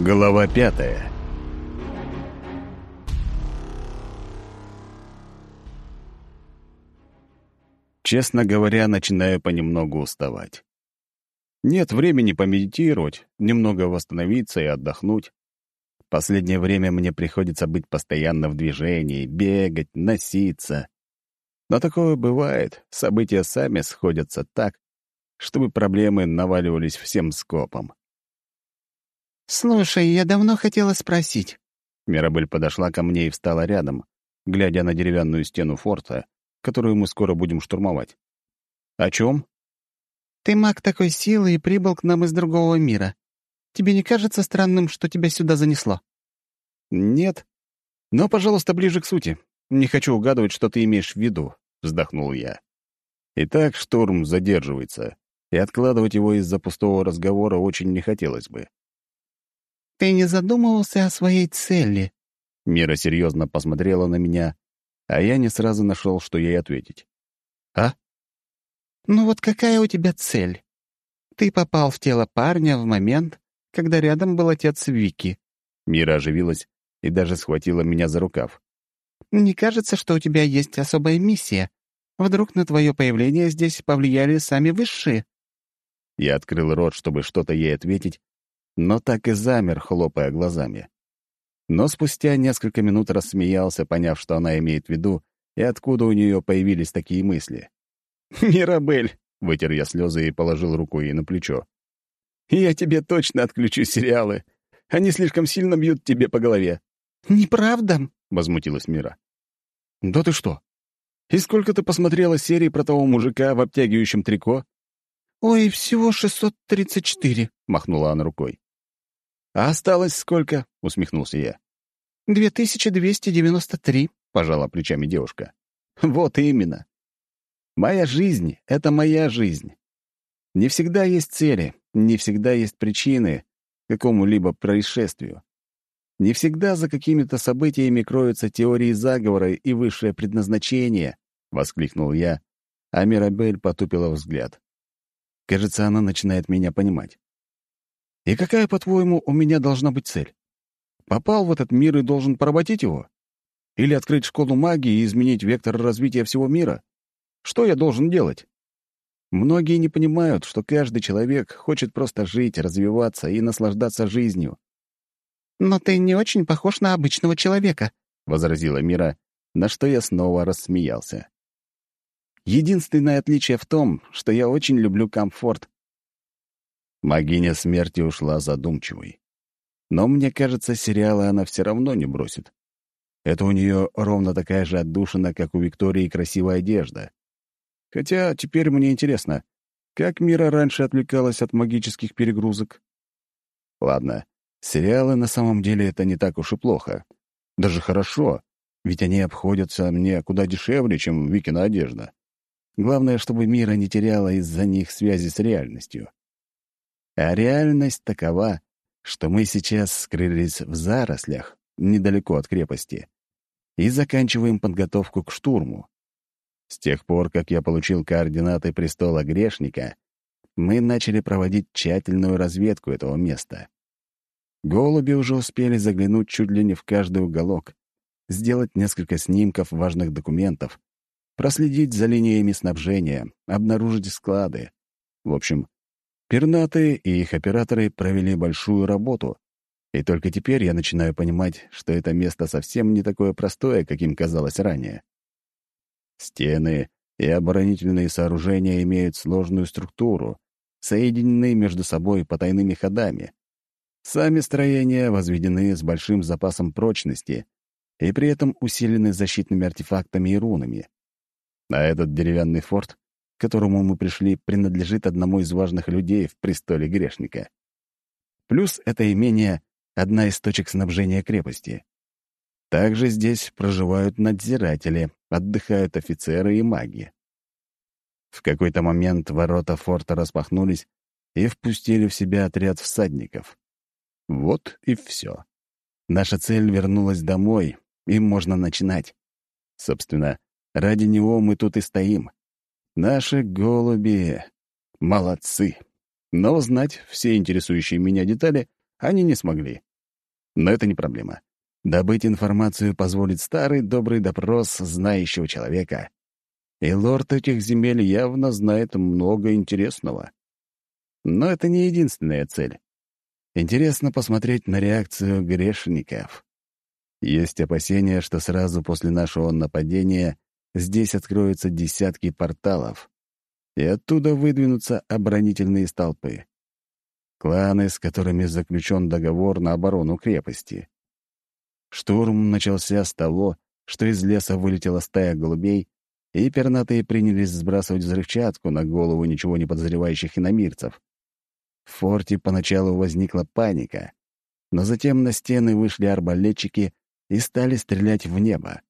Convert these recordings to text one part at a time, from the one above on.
Глава пятая Честно говоря, начинаю понемногу уставать. Нет времени помедитировать, немного восстановиться и отдохнуть. Последнее время мне приходится быть постоянно в движении, бегать, носиться. Но такое бывает, события сами сходятся так, чтобы проблемы наваливались всем скопом. «Слушай, я давно хотела спросить». Мирабель подошла ко мне и встала рядом, глядя на деревянную стену форта, которую мы скоро будем штурмовать. «О чем?» «Ты маг такой силы и прибыл к нам из другого мира. Тебе не кажется странным, что тебя сюда занесло?» «Нет. Но, пожалуйста, ближе к сути. Не хочу угадывать, что ты имеешь в виду», — вздохнул я. Итак, штурм задерживается, и откладывать его из-за пустого разговора очень не хотелось бы. «Ты не задумывался о своей цели?» Мира серьезно посмотрела на меня, а я не сразу нашел, что ей ответить. «А?» «Ну вот какая у тебя цель? Ты попал в тело парня в момент, когда рядом был отец Вики». Мира оживилась и даже схватила меня за рукав. «Не кажется, что у тебя есть особая миссия? Вдруг на твое появление здесь повлияли сами высшие?» Я открыл рот, чтобы что-то ей ответить, но так и замер, хлопая глазами. Но спустя несколько минут рассмеялся, поняв, что она имеет в виду, и откуда у нее появились такие мысли. «Мирабель!» — вытер я слезы и положил руку ей на плечо. «Я тебе точно отключу сериалы. Они слишком сильно бьют тебе по голове». «Неправда!» — возмутилась Мира. «Да ты что? И сколько ты посмотрела серий про того мужика в обтягивающем трико?» «Ой, всего 634», — махнула она рукой. «А осталось сколько?» — усмехнулся я. «Две тысячи двести девяносто три», — пожала плечами девушка. «Вот именно. Моя жизнь — это моя жизнь. Не всегда есть цели, не всегда есть причины к какому-либо происшествию. Не всегда за какими-то событиями кроются теории заговора и высшее предназначение», — воскликнул я, а Мирабель потупила взгляд. Кажется, она начинает меня понимать. И какая, по-твоему, у меня должна быть цель? Попал в этот мир и должен поработить его? Или открыть школу магии и изменить вектор развития всего мира? Что я должен делать? Многие не понимают, что каждый человек хочет просто жить, развиваться и наслаждаться жизнью. «Но ты не очень похож на обычного человека», — возразила Мира, на что я снова рассмеялся. Единственное отличие в том, что я очень люблю комфорт. Магиня смерти ушла задумчивой. Но мне кажется, сериалы она все равно не бросит. Это у нее ровно такая же отдушина, как у Виктории красивая одежда. Хотя теперь мне интересно, как Мира раньше отвлекалась от магических перегрузок? Ладно, сериалы на самом деле это не так уж и плохо. Даже хорошо, ведь они обходятся мне куда дешевле, чем Викина одежда. Главное, чтобы мира не теряла из-за них связи с реальностью. А реальность такова, что мы сейчас скрылись в зарослях, недалеко от крепости, и заканчиваем подготовку к штурму. С тех пор, как я получил координаты престола грешника, мы начали проводить тщательную разведку этого места. Голуби уже успели заглянуть чуть ли не в каждый уголок, сделать несколько снимков важных документов, проследить за линиями снабжения, обнаружить склады. В общем, пернатые и их операторы провели большую работу, и только теперь я начинаю понимать, что это место совсем не такое простое, каким казалось ранее. Стены и оборонительные сооружения имеют сложную структуру, соединены между собой потайными ходами. Сами строения возведены с большим запасом прочности и при этом усилены защитными артефактами и рунами. А этот деревянный форт, к которому мы пришли, принадлежит одному из важных людей в престоле грешника. Плюс это имение — одна из точек снабжения крепости. Также здесь проживают надзиратели, отдыхают офицеры и маги. В какой-то момент ворота форта распахнулись и впустили в себя отряд всадников. Вот и все. Наша цель вернулась домой, и можно начинать. Собственно, Ради него мы тут и стоим. Наши голуби молодцы. Но узнать все интересующие меня детали они не смогли. Но это не проблема. Добыть информацию позволит старый добрый допрос знающего человека. И лорд этих земель явно знает много интересного. Но это не единственная цель. Интересно посмотреть на реакцию грешников. Есть опасения, что сразу после нашего нападения здесь откроются десятки порталов, и оттуда выдвинутся оборонительные столпы. Кланы, с которыми заключен договор на оборону крепости. Штурм начался с того, что из леса вылетела стая голубей, и пернатые принялись сбрасывать взрывчатку на голову ничего не подозревающих иномирцев. В форте поначалу возникла паника, но затем на стены вышли арбалетчики и стали стрелять в небо.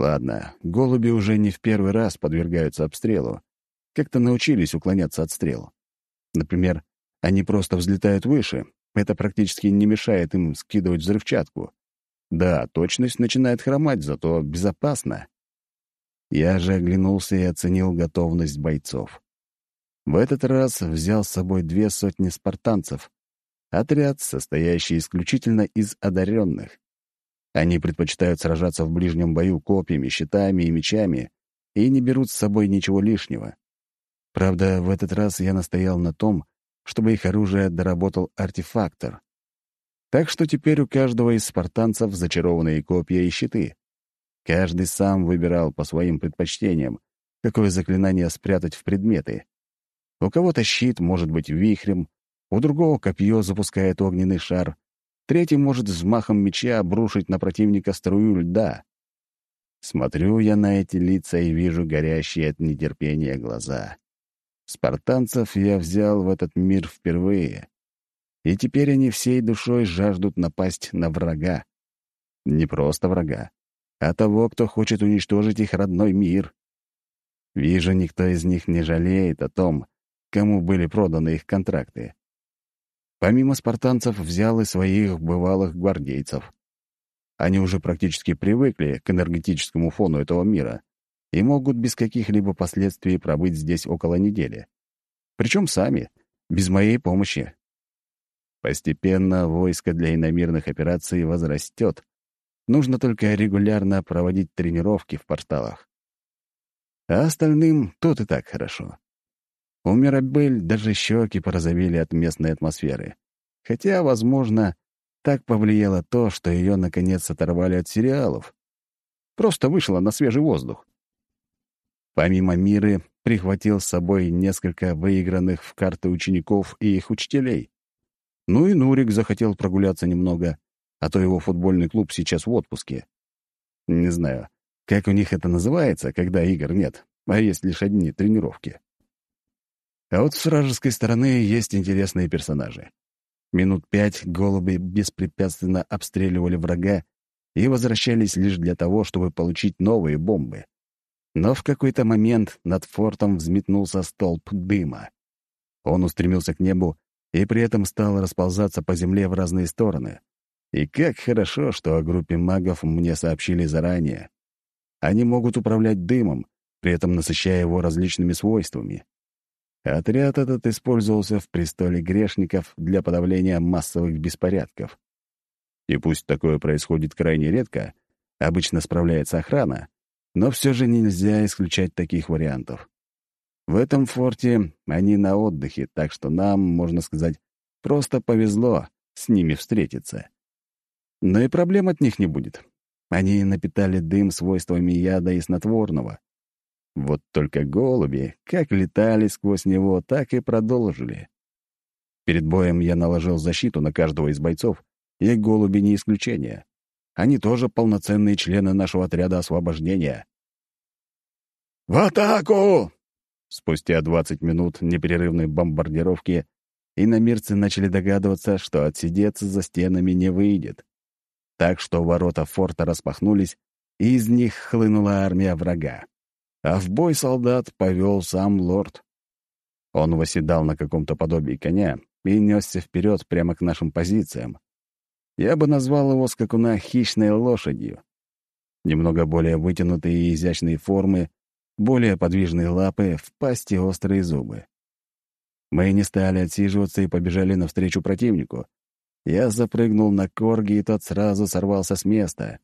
Ладно, голуби уже не в первый раз подвергаются обстрелу. Как-то научились уклоняться от стрел. Например, они просто взлетают выше. Это практически не мешает им скидывать взрывчатку. Да, точность начинает хромать, зато безопасно. Я же оглянулся и оценил готовность бойцов. В этот раз взял с собой две сотни спартанцев. Отряд, состоящий исключительно из одаренных. Они предпочитают сражаться в ближнем бою копьями, щитами и мечами и не берут с собой ничего лишнего. Правда, в этот раз я настоял на том, чтобы их оружие доработал артефактор. Так что теперь у каждого из спартанцев зачарованные копья и щиты. Каждый сам выбирал по своим предпочтениям, какое заклинание спрятать в предметы. У кого-то щит может быть вихрем, у другого копье запускает огненный шар, третий может взмахом меча обрушить на противника струю льда. Смотрю я на эти лица и вижу горящие от нетерпения глаза. Спартанцев я взял в этот мир впервые, и теперь они всей душой жаждут напасть на врага. Не просто врага, а того, кто хочет уничтожить их родной мир. Вижу, никто из них не жалеет о том, кому были проданы их контракты. Помимо спартанцев взял и своих бывалых гвардейцев. Они уже практически привыкли к энергетическому фону этого мира и могут без каких-либо последствий пробыть здесь около недели. Причем сами, без моей помощи. Постепенно войско для иномирных операций возрастет. Нужно только регулярно проводить тренировки в порталах. А остальным тут и так хорошо. У Мирабель даже щеки порозовели от местной атмосферы. Хотя, возможно, так повлияло то, что ее наконец оторвали от сериалов. Просто вышла на свежий воздух. Помимо Миры, прихватил с собой несколько выигранных в карты учеников и их учителей. Ну и Нурик захотел прогуляться немного, а то его футбольный клуб сейчас в отпуске. Не знаю, как у них это называется, когда игр нет, а есть лишь одни тренировки. А вот с вражеской стороны есть интересные персонажи. Минут пять голуби беспрепятственно обстреливали врага и возвращались лишь для того, чтобы получить новые бомбы. Но в какой-то момент над фортом взметнулся столб дыма. Он устремился к небу и при этом стал расползаться по земле в разные стороны. И как хорошо, что о группе магов мне сообщили заранее. Они могут управлять дымом, при этом насыщая его различными свойствами. Отряд этот использовался в престоле грешников для подавления массовых беспорядков. И пусть такое происходит крайне редко, обычно справляется охрана, но все же нельзя исключать таких вариантов. В этом форте они на отдыхе, так что нам, можно сказать, просто повезло с ними встретиться. Но и проблем от них не будет. Они напитали дым свойствами яда и снотворного. Вот только голуби как летали сквозь него, так и продолжили. Перед боем я наложил защиту на каждого из бойцов, и голуби не исключение. Они тоже полноценные члены нашего отряда освобождения. «В атаку!» Спустя 20 минут непрерывной бомбардировки иномирцы начали догадываться, что отсидеться за стенами не выйдет. Так что ворота форта распахнулись, и из них хлынула армия врага. А в бой солдат повел сам лорд. Он восседал на каком-то подобии коня и несся вперед прямо к нашим позициям. Я бы назвал его скакуна хищной лошадью. Немного более вытянутые и изящные формы, более подвижные лапы, в пасти острые зубы. Мы не стали отсиживаться и побежали навстречу противнику. Я запрыгнул на корги, и тот сразу сорвался с места.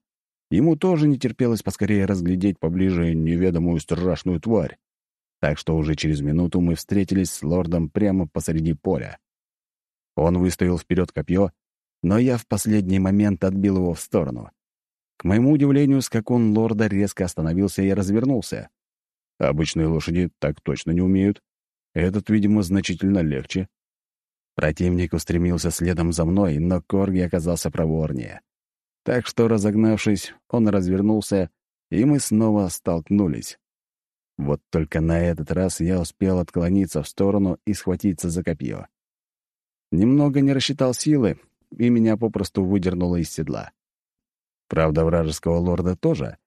Ему тоже не терпелось поскорее разглядеть поближе неведомую страшную тварь. Так что уже через минуту мы встретились с лордом прямо посреди поля. Он выставил вперед копье, но я в последний момент отбил его в сторону. К моему удивлению, скакун лорда резко остановился и развернулся. Обычные лошади так точно не умеют. Этот, видимо, значительно легче. Противник устремился следом за мной, но Корги оказался проворнее. Так что, разогнавшись, он развернулся, и мы снова столкнулись. Вот только на этот раз я успел отклониться в сторону и схватиться за копье. Немного не рассчитал силы, и меня попросту выдернуло из седла. Правда, вражеского лорда тоже,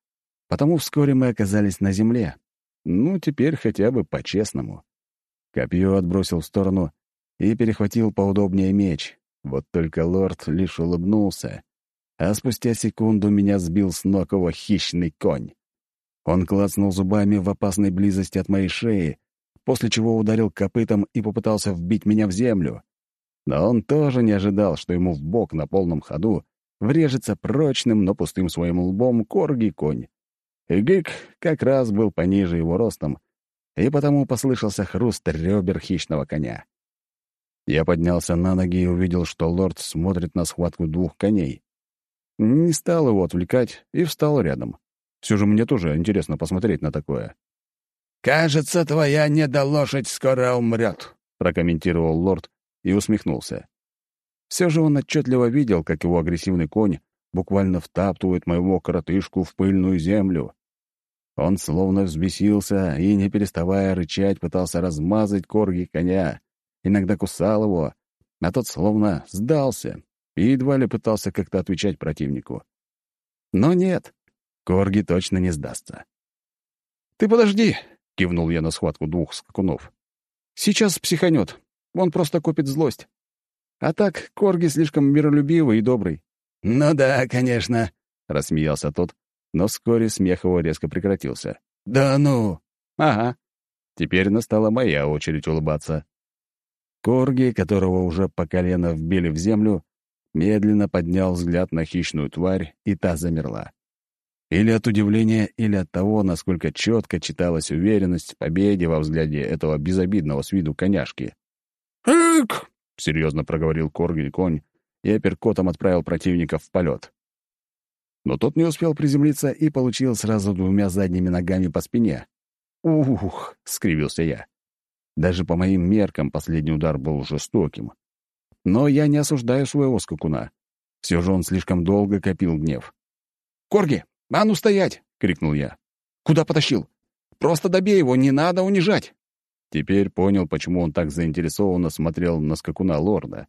потому вскоре мы оказались на земле. Ну, теперь хотя бы по-честному. Копье отбросил в сторону и перехватил поудобнее меч. Вот только лорд лишь улыбнулся, а спустя секунду меня сбил с ног его хищный конь. Он клацнул зубами в опасной близости от моей шеи, после чего ударил копытом и попытался вбить меня в землю. Но он тоже не ожидал, что ему в бок на полном ходу врежется прочным, но пустым своим лбом корги конь. И Гик как раз был пониже его ростом, и потому послышался хруст ребер хищного коня. Я поднялся на ноги и увидел, что лорд смотрит на схватку двух коней. Не стал его отвлекать и встал рядом. Все же мне тоже интересно посмотреть на такое. «Кажется, твоя недолошадь скоро умрет», — прокомментировал лорд и усмехнулся. Все же он отчетливо видел, как его агрессивный конь буквально втаптывает моего коротышку в пыльную землю. Он словно взбесился и, не переставая рычать, пытался размазать корги коня, иногда кусал его, а тот словно сдался и едва ли пытался как-то отвечать противнику. Но нет, Корги точно не сдастся. «Ты подожди!» — кивнул я на схватку двух скакунов. «Сейчас психанет. Он просто копит злость. А так, Корги слишком миролюбивый и добрый». «Ну да, конечно», — рассмеялся тот, но вскоре смех его резко прекратился. «Да ну!» «Ага». Теперь настала моя очередь улыбаться. Корги, которого уже по колено вбили в землю, медленно поднял взгляд на хищную тварь, и та замерла. Или от удивления, или от того, насколько четко читалась уверенность в победе во взгляде этого безобидного с виду коняшки. «Эк!» — серьезно проговорил Корги конь и апперкотом отправил противника в полет. Но тот не успел приземлиться и получил сразу двумя задними ногами по спине. «Ух!» — скривился я. Даже по моим меркам последний удар был жестоким. Но я не осуждаю своего скакуна. Все же он слишком долго копил гнев. «Корги, «А ну стоять!» — крикнул я. «Куда потащил? Просто добей его, не надо унижать!» Теперь понял, почему он так заинтересованно смотрел на скакуна лорда.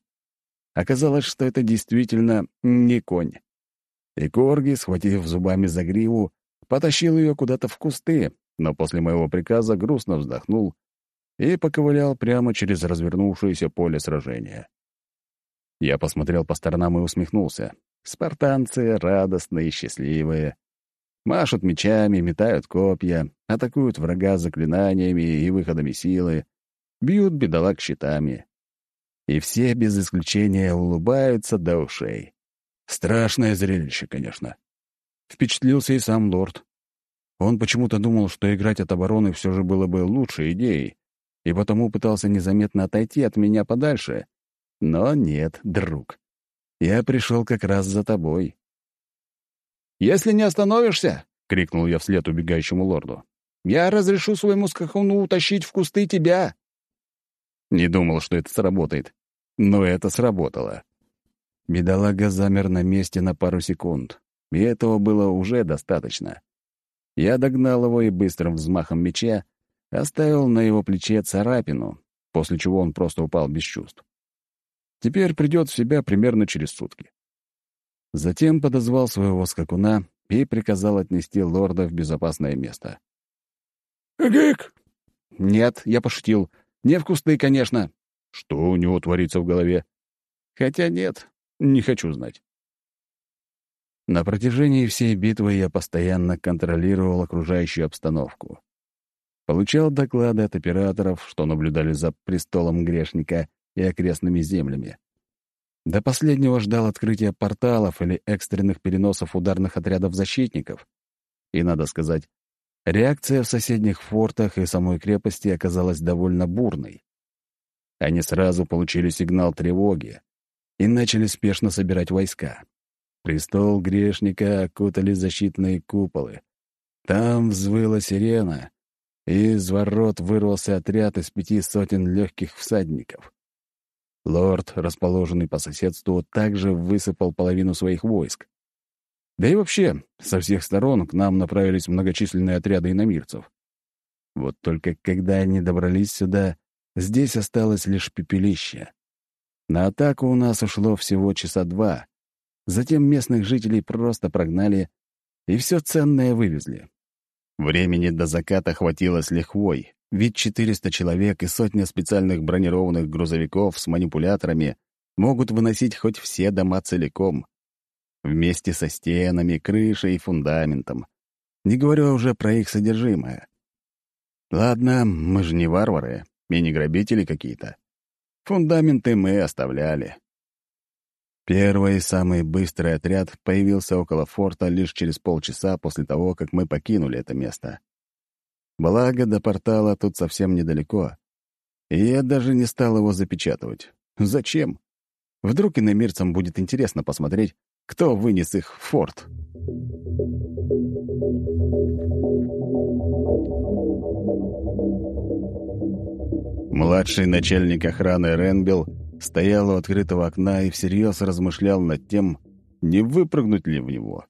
Оказалось, что это действительно не конь. И Корги, схватив зубами за гриву, потащил ее куда-то в кусты, но после моего приказа грустно вздохнул и поковылял прямо через развернувшееся поле сражения. Я посмотрел по сторонам и усмехнулся. Спартанцы радостные счастливые. Машут мечами, метают копья, атакуют врага заклинаниями и выходами силы, бьют бедолаг щитами. И все без исключения улыбаются до ушей. Страшное зрелище, конечно. Впечатлился и сам лорд. Он почему-то думал, что играть от обороны все же было бы лучшей идеей, и потому пытался незаметно отойти от меня подальше. Но нет, друг. Я пришел как раз за тобой. «Если не остановишься!» — крикнул я вслед убегающему лорду. «Я разрешу своему скакуну утащить в кусты тебя!» Не думал, что это сработает. Но это сработало. Бедолага замер на месте на пару секунд, и этого было уже достаточно. Я догнал его и быстрым взмахом меча оставил на его плече царапину, после чего он просто упал без чувств. Теперь придет в себя примерно через сутки. Затем подозвал своего скакуна и приказал отнести лорда в безопасное место. «Гик!» «Нет, я пошутил. Не в кусты, конечно». Что у него творится в голове? Хотя нет, не хочу знать. На протяжении всей битвы я постоянно контролировал окружающую обстановку. Получал доклады от операторов, что наблюдали за престолом грешника и окрестными землями. До последнего ждал открытия порталов или экстренных переносов ударных отрядов защитников. И, надо сказать, реакция в соседних фортах и самой крепости оказалась довольно бурной. Они сразу получили сигнал тревоги и начали спешно собирать войска. Престол грешника окутали защитные куполы. Там взвыла сирена, и из ворот вырвался отряд из пяти сотен легких всадников. Лорд, расположенный по соседству, также высыпал половину своих войск. Да и вообще, со всех сторон к нам направились многочисленные отряды иномирцев. Вот только когда они добрались сюда, здесь осталось лишь пепелище. На атаку у нас ушло всего часа два. Затем местных жителей просто прогнали и все ценное вывезли. Времени до заката хватило с лихвой, ведь 400 человек и сотня специальных бронированных грузовиков с манипуляторами могут выносить хоть все дома целиком. Вместе со стенами, крышей и фундаментом. Не говоря уже про их содержимое. Ладно, мы же не варвары и не грабители какие-то. Фундаменты мы оставляли. Первый и самый быстрый отряд появился около форта лишь через полчаса после того, как мы покинули это место. Благо, до портала тут совсем недалеко. И я даже не стал его запечатывать. Зачем? Вдруг иномирцам будет интересно посмотреть, кто вынес их в форт. Младший начальник охраны Ренбилл стоял у открытого окна и всерьез размышлял над тем, не выпрыгнуть ли в него.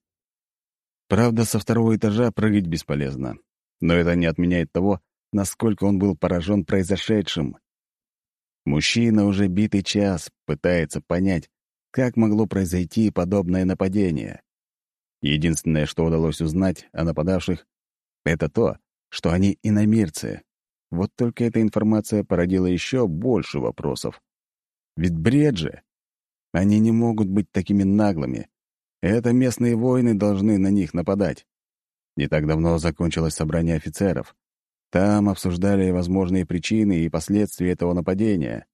Правда, со второго этажа прыгать бесполезно. Но это не отменяет того, насколько он был поражен произошедшим. Мужчина уже битый час пытается понять, как могло произойти подобное нападение. Единственное, что удалось узнать о нападавших, это то, что они иномирцы. Вот только эта информация породила еще больше вопросов. Ведь бред же! Они не могут быть такими наглыми. Это местные воины должны на них нападать. Не так давно закончилось собрание офицеров. Там обсуждали возможные причины и последствия этого нападения.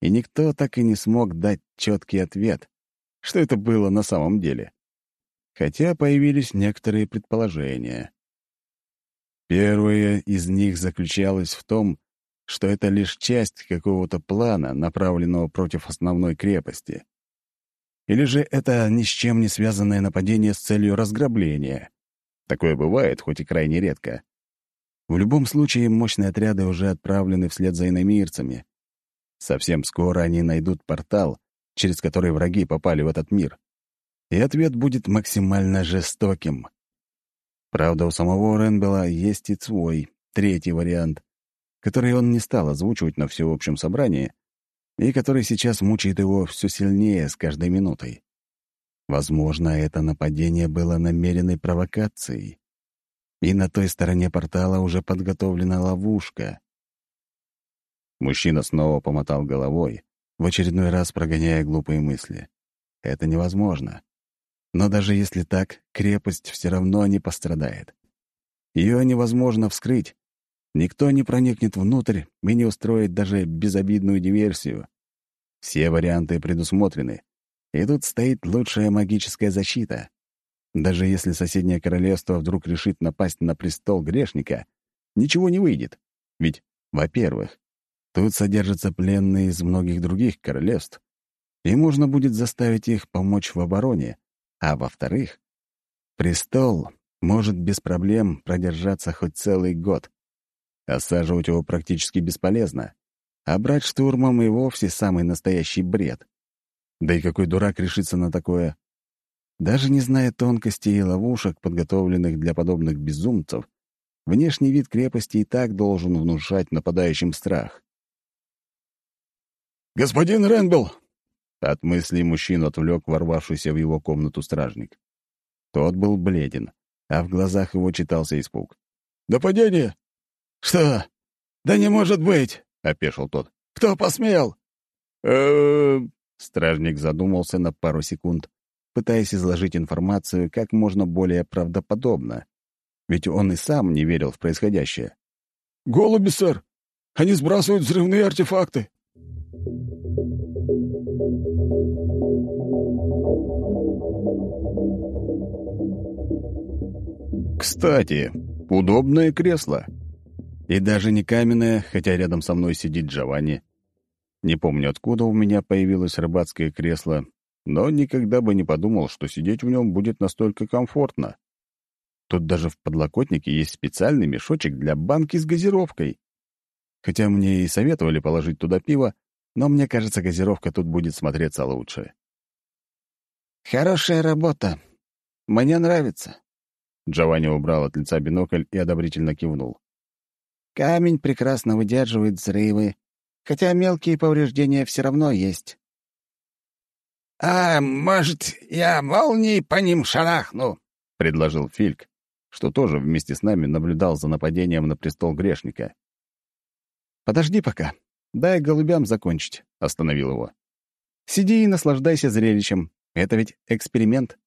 И никто так и не смог дать четкий ответ, что это было на самом деле. Хотя появились некоторые предположения. Первое из них заключалось в том, что это лишь часть какого-то плана, направленного против основной крепости. Или же это ни с чем не связанное нападение с целью разграбления. Такое бывает, хоть и крайне редко. В любом случае, мощные отряды уже отправлены вслед за иномирцами. Совсем скоро они найдут портал, через который враги попали в этот мир. И ответ будет максимально жестоким. Правда, у самого Ренбела есть и свой, третий вариант, который он не стал озвучивать на всеобщем собрании и который сейчас мучает его все сильнее с каждой минутой. Возможно, это нападение было намеренной провокацией. И на той стороне портала уже подготовлена ловушка. Мужчина снова помотал головой, в очередной раз прогоняя глупые мысли. Это невозможно. Но даже если так, крепость все равно не пострадает. Ее невозможно вскрыть, Никто не проникнет внутрь и не устроит даже безобидную диверсию. Все варианты предусмотрены. И тут стоит лучшая магическая защита. Даже если соседнее королевство вдруг решит напасть на престол грешника, ничего не выйдет. Ведь, во-первых, тут содержатся пленные из многих других королевств, и можно будет заставить их помочь в обороне. А во-вторых, престол может без проблем продержаться хоть целый год. Осаживать его практически бесполезно, а брать штурмом и вовсе самый настоящий бред. Да и какой дурак решится на такое? Даже не зная тонкостей и ловушек, подготовленных для подобных безумцев, внешний вид крепости и так должен внушать нападающим страх. «Господин Ренбелл!» От мыслей мужчину отвлек ворвавшийся в его комнату стражник. Тот был бледен, а в глазах его читался испуг. «Нападение! «Что? Да не может быть!» — опешил тот. «Кто посмел?» «Эм...» Стражник задумался на пару секунд, пытаясь изложить информацию как можно более правдоподобно. Ведь он и сам не верил в происходящее. «Голуби, сэр! Они сбрасывают взрывные артефакты!» Кстати, удобное кресло. И даже не каменное, хотя рядом со мной сидит Джованни. Не помню, откуда у меня появилось рыбацкое кресло, но никогда бы не подумал, что сидеть в нем будет настолько комфортно. Тут даже в подлокотнике есть специальный мешочек для банки с газировкой. Хотя мне и советовали положить туда пиво, но мне кажется, газировка тут будет смотреться лучше. «Хорошая работа. Мне нравится». Джованни убрал от лица бинокль и одобрительно кивнул. «Камень прекрасно выдерживает взрывы, хотя мелкие повреждения все равно есть». «А может, я молнией по ним шарахну?» — предложил Фильк, что тоже вместе с нами наблюдал за нападением на престол грешника. «Подожди пока. Дай голубям закончить», — остановил его. «Сиди и наслаждайся зрелищем. Это ведь эксперимент».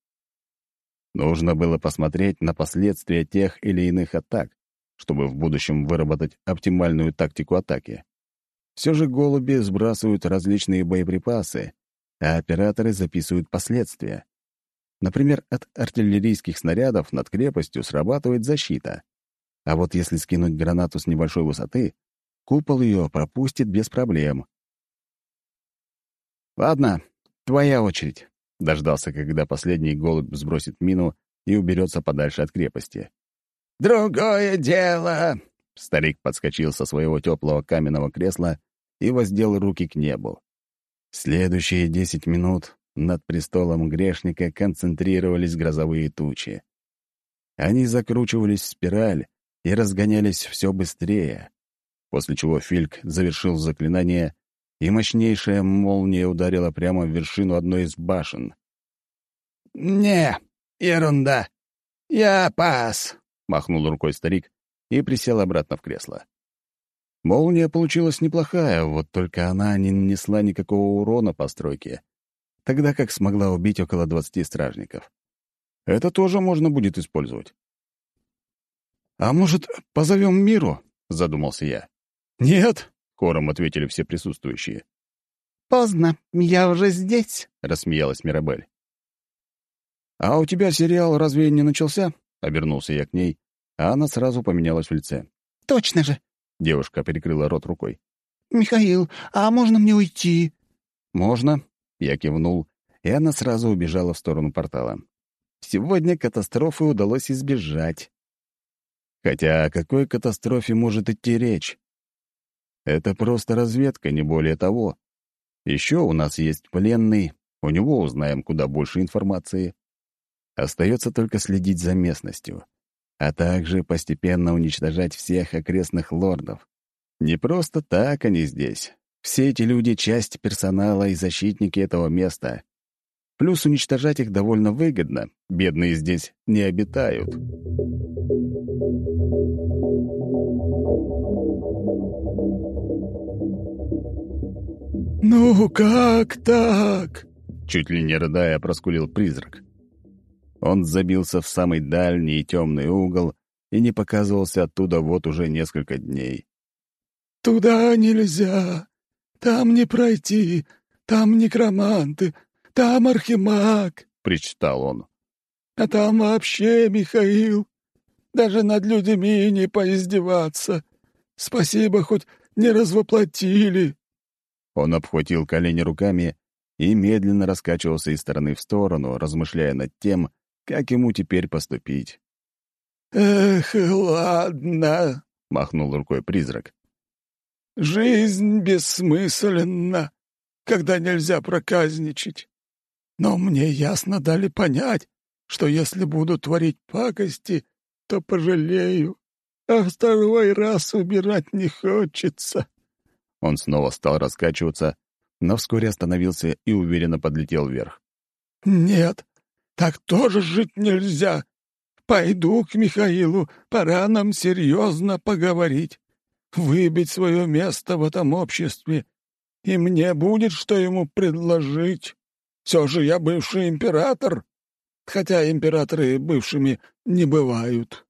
Нужно было посмотреть на последствия тех или иных атак, чтобы в будущем выработать оптимальную тактику атаки. Все же голуби сбрасывают различные боеприпасы, а операторы записывают последствия. Например, от артиллерийских снарядов над крепостью срабатывает защита. А вот если скинуть гранату с небольшой высоты, купол ее пропустит без проблем. «Ладно, твоя очередь», — дождался, когда последний голубь сбросит мину и уберется подальше от крепости. «Другое дело!» Старик подскочил со своего теплого каменного кресла и воздел руки к небу. Следующие десять минут над престолом грешника концентрировались грозовые тучи. Они закручивались в спираль и разгонялись все быстрее, после чего Фильк завершил заклинание, и мощнейшая молния ударила прямо в вершину одной из башен. «Не, ерунда. Я пас», — махнул рукой старик и присел обратно в кресло. Молния получилась неплохая, вот только она не нанесла никакого урона постройке, тогда как смогла убить около двадцати стражников. Это тоже можно будет использовать. «А может, позовем Миру?» — задумался я. «Нет», — хором ответили все присутствующие. «Поздно, я уже здесь», — рассмеялась Мирабель. «А у тебя сериал разве не начался?» — обернулся я к ней, а она сразу поменялась в лице. «Точно же!» — девушка перекрыла рот рукой. «Михаил, а можно мне уйти?» «Можно», — я кивнул, и она сразу убежала в сторону портала. Сегодня катастрофы удалось избежать. Хотя о какой катастрофе может идти речь? Это просто разведка, не более того. Еще у нас есть пленный, у него узнаем куда больше информации. Остается только следить за местностью, а также постепенно уничтожать всех окрестных лордов. Не просто так они здесь. Все эти люди — часть персонала и защитники этого места. Плюс уничтожать их довольно выгодно, бедные здесь не обитают. «Ну как так?» — чуть ли не рыдая проскулил призрак. Он забился в самый дальний и темный угол и не показывался оттуда вот уже несколько дней. «Туда нельзя. Там не пройти. Там некроманты. Там архимаг», — причитал он. «А там вообще, Михаил, даже над людьми не поиздеваться. Спасибо, хоть не развоплотили». Он обхватил колени руками и медленно раскачивался из стороны в сторону, размышляя над тем, как ему теперь поступить. «Эх, ладно», — махнул рукой призрак. «Жизнь бессмысленна, когда нельзя проказничать. Но мне ясно дали понять, что если буду творить пакости, то пожалею, а второй раз убирать не хочется». Он снова стал раскачиваться, но вскоре остановился и уверенно подлетел вверх. «Нет, так тоже жить нельзя. Пойду к Михаилу, пора нам серьезно поговорить, выбить свое место в этом обществе, и мне будет что ему предложить. Все же я бывший император, хотя императоры бывшими не бывают».